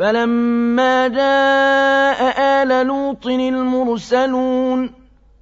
فَلَمَّا جَاءَ آلَ لُوطٍ الْمُرْسَلُونَ